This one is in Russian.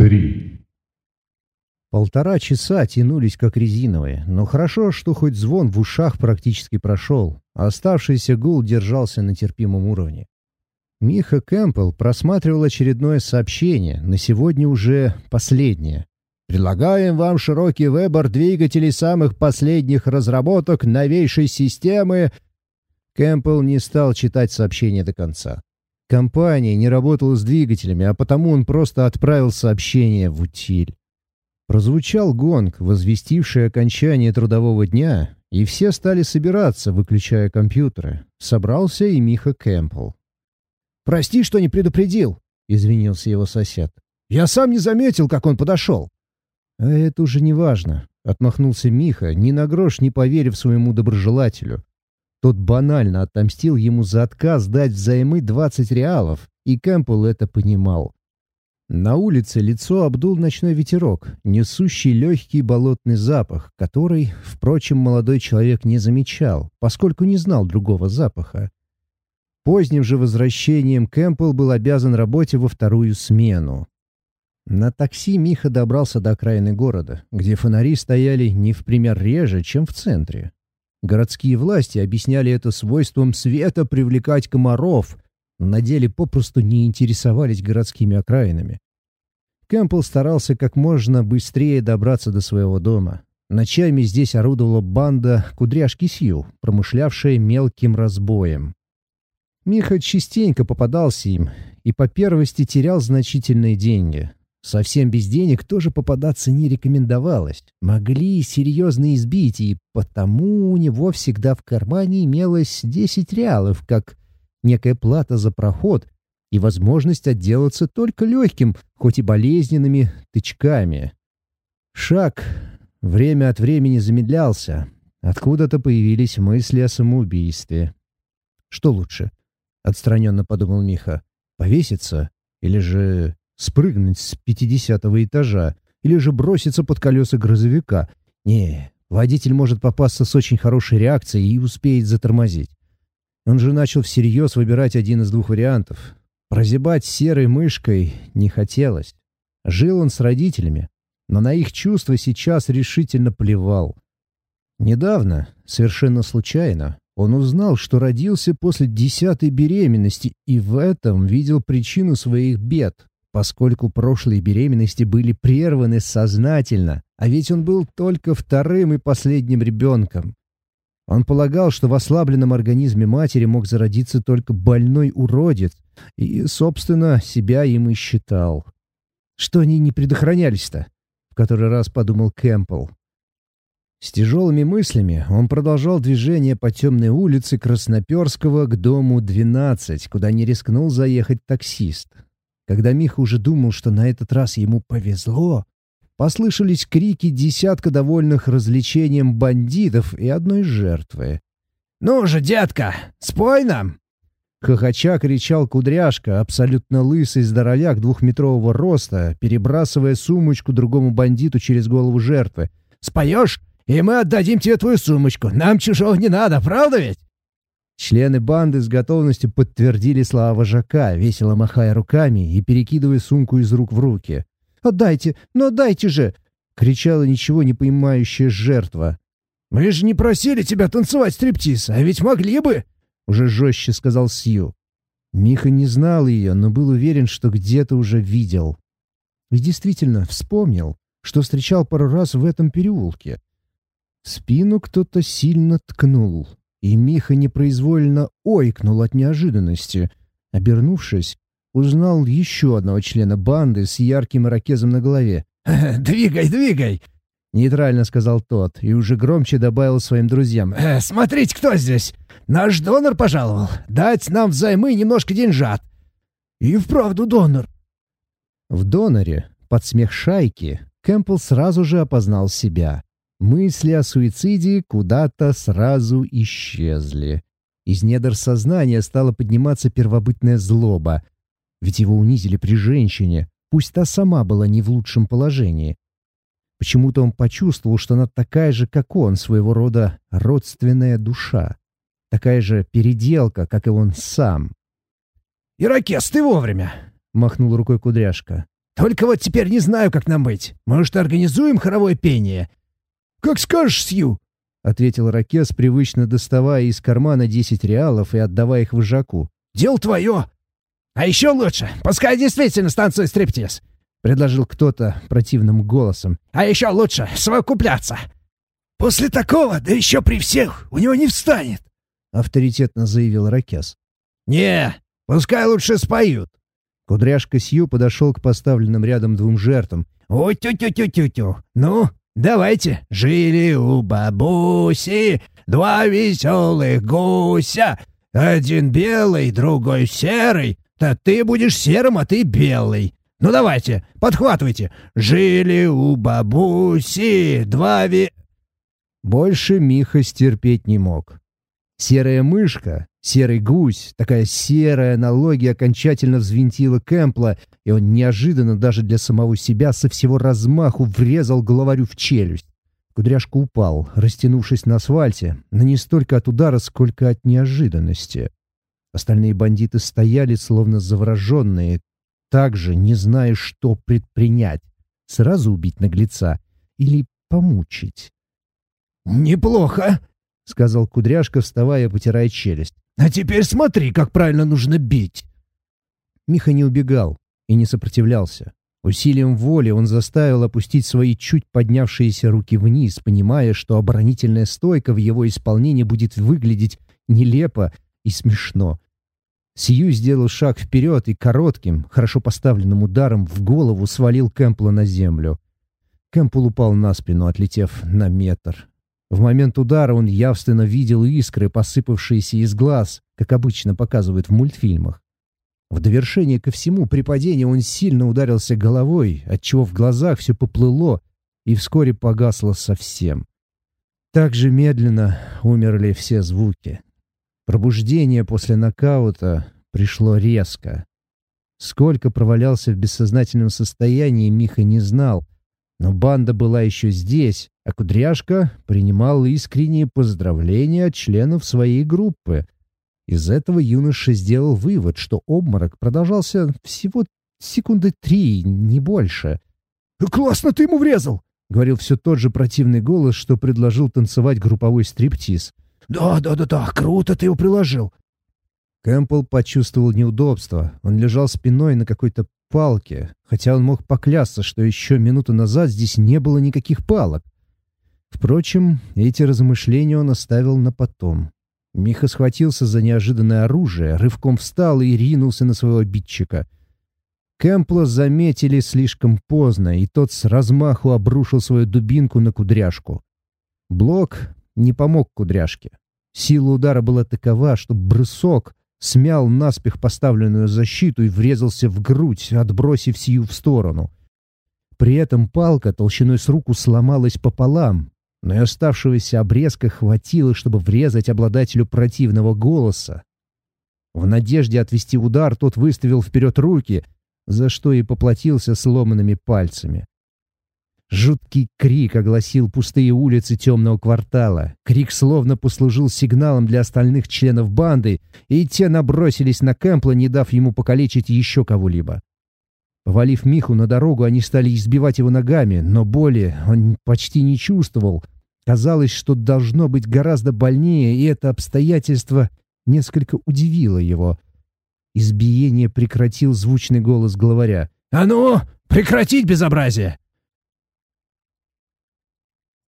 Три. Полтора часа тянулись как резиновые, но хорошо, что хоть звон в ушах практически прошел, а оставшийся гул держался на терпимом уровне. Миха Кэмпбелл просматривал очередное сообщение, на сегодня уже последнее. «Предлагаем вам широкий выбор двигателей самых последних разработок новейшей системы». Кэмпбелл не стал читать сообщение до конца. Компания не работала с двигателями, а потому он просто отправил сообщение в утиль. Прозвучал гонг, возвестивший окончание трудового дня, и все стали собираться, выключая компьютеры. Собрался и Миха Кэмпбелл. «Прости, что не предупредил», — извинился его сосед. «Я сам не заметил, как он подошел». «А это уже не важно», — отмахнулся Миха, ни на грош не поверив своему доброжелателю. Тот банально отомстил ему за отказ дать взаймы 20 реалов, и Кэмпбелл это понимал. На улице лицо обдул ночной ветерок, несущий легкий болотный запах, который, впрочем, молодой человек не замечал, поскольку не знал другого запаха. Поздним же возвращением Кэмпбелл был обязан работе во вторую смену. На такси Миха добрался до окраины города, где фонари стояли не в пример реже, чем в центре. Городские власти объясняли это свойством света привлекать комаров, на деле попросту не интересовались городскими окраинами. Кэмпбелл старался как можно быстрее добраться до своего дома. Ночами здесь орудовала банда кудряшки Сью, промышлявшая мелким разбоем. Миха частенько попадался им и по первости терял значительные деньги. Совсем без денег тоже попадаться не рекомендовалось. Могли серьезно избить, и потому у него всегда в кармане имелось 10 реалов, как некая плата за проход и возможность отделаться только легким, хоть и болезненными, тычками. Шаг время от времени замедлялся. Откуда-то появились мысли о самоубийстве. Что лучше? Отстраненно подумал Миха. Повеситься? Или же спрыгнуть с пятидесятого этажа, или же броситься под колеса грузовика. Не, водитель может попасться с очень хорошей реакцией и успеет затормозить. Он же начал всерьез выбирать один из двух вариантов. Прозябать серой мышкой не хотелось. Жил он с родителями, но на их чувства сейчас решительно плевал. Недавно, совершенно случайно, он узнал, что родился после десятой беременности и в этом видел причину своих бед поскольку прошлые беременности были прерваны сознательно, а ведь он был только вторым и последним ребенком. Он полагал, что в ослабленном организме матери мог зародиться только больной уродец, и, собственно, себя им и считал. Что они не предохранялись-то? В который раз подумал Кэмпбелл. С тяжелыми мыслями он продолжал движение по темной улице Красноперского к дому 12, куда не рискнул заехать таксист. Когда Миха уже думал, что на этот раз ему повезло, послышались крики десятка довольных развлечением бандитов и одной жертвы. «Ну же, детка, спой нам!» Хохоча кричал кудряшка, абсолютно лысый здоровяк двухметрового роста, перебрасывая сумочку другому бандиту через голову жертвы. «Споешь, и мы отдадим тебе твою сумочку. Нам чужого не надо, правда ведь?» Члены банды с готовностью подтвердили слова вожака, весело махая руками и перекидывая сумку из рук в руки. «Отдайте! Ну отдайте же!» — кричала ничего не понимающая жертва. «Мы же не просили тебя танцевать стриптиз, а ведь могли бы!» — уже жестче сказал Сью. Миха не знал ее, но был уверен, что где-то уже видел. И действительно вспомнил, что встречал пару раз в этом переулке. В спину кто-то сильно ткнул и Миха непроизвольно ойкнул от неожиданности. Обернувшись, узнал еще одного члена банды с ярким ирокезом на голове. «Двигай, двигай!» — нейтрально сказал тот и уже громче добавил своим друзьям. «Э, «Смотрите, кто здесь! Наш донор пожаловал! Дать нам взаймы немножко деньжат!» «И вправду донор!» В доноре, под смех шайки, Кэмпбелл сразу же опознал себя. Мысли о суициде куда-то сразу исчезли. Из недр сознания стала подниматься первобытная злоба. Ведь его унизили при женщине, пусть та сама была не в лучшем положении. Почему-то он почувствовал, что она такая же, как он, своего рода родственная душа. Такая же переделка, как и он сам. «Ирокез, ты вовремя!» — махнул рукой кудряшка. Только вот теперь не знаю, как нам быть. Может, организуем хоровое пение?» «Как скажешь, Сью!» — ответил Ракес, привычно доставая из кармана десять реалов и отдавая их вожаку. «Дело твое! А еще лучше, пускай действительно станцует стриптиз!» — предложил кто-то противным голосом. «А еще лучше совокупляться!» «После такого, да еще при всех, у него не встанет!» — авторитетно заявил Ракес. «Не, пускай лучше споют!» Кудряшка Сью подошел к поставленным рядом двум жертвам. «О-тю-тю-тю-тю-тю! Ну, давайте! Жили у бабуси два веселых гуся, один белый, другой серый. Да ты будешь серым, а ты белый. Ну давайте, подхватывайте. Жили у бабуси два ви...» Больше Миха стерпеть не мог. Серая мышка, серый гусь, такая серая аналогия окончательно взвинтила Кэмпла, и он неожиданно даже для самого себя со всего размаху врезал главарю в челюсть. Кудряшка упал, растянувшись на асфальте, но не столько от удара, сколько от неожиданности. Остальные бандиты стояли, словно завороженные, также не зная, что предпринять. Сразу убить наглеца или помучить. «Неплохо!» — сказал Кудряшка, вставая, потирая челюсть. «А теперь смотри, как правильно нужно бить!» Миха не убегал и не сопротивлялся. Усилием воли он заставил опустить свои чуть поднявшиеся руки вниз, понимая, что оборонительная стойка в его исполнении будет выглядеть нелепо и смешно. Сью сделал шаг вперед и коротким, хорошо поставленным ударом в голову свалил Кэмпла на землю. Кэмпл упал на спину, отлетев на метр. В момент удара он явственно видел искры, посыпавшиеся из глаз, как обычно показывают в мультфильмах. В довершение ко всему, при падении он сильно ударился головой, отчего в глазах все поплыло и вскоре погасло совсем. Так же медленно умерли все звуки. Пробуждение после нокаута пришло резко. Сколько провалялся в бессознательном состоянии, Миха не знал, но банда была еще здесь, а Кудряшка принимал искренние поздравления от членов своей группы. Из этого юноша сделал вывод, что обморок продолжался всего секунды три, не больше. «Классно ты ему врезал!» — говорил все тот же противный голос, что предложил танцевать групповой стриптиз. «Да, да, да, да, круто ты его приложил!» Кэмпбелл почувствовал неудобство. Он лежал спиной на какой-то палке, хотя он мог поклясться, что еще минуту назад здесь не было никаких палок. Впрочем, эти размышления он оставил на потом. Миха схватился за неожиданное оружие, рывком встал и ринулся на своего обидчика. Кэмпла заметили слишком поздно, и тот с размаху обрушил свою дубинку на кудряшку. Блок не помог кудряшке. Сила удара была такова, что бросок смял наспех поставленную защиту и врезался в грудь, отбросив сию в сторону. При этом палка толщиной с руку сломалась пополам, но и оставшегося обрезка хватило, чтобы врезать обладателю противного голоса. В надежде отвести удар тот выставил вперед руки, за что и поплатился сломанными пальцами. Жуткий крик огласил пустые улицы темного квартала. Крик словно послужил сигналом для остальных членов банды, и те набросились на Кэмпла, не дав ему покалечить еще кого-либо. Повалив Миху на дорогу, они стали избивать его ногами, но боли он почти не чувствовал. Казалось, что должно быть гораздо больнее, и это обстоятельство несколько удивило его. Избиение прекратил звучный голос главаря. «А ну, прекратить безобразие!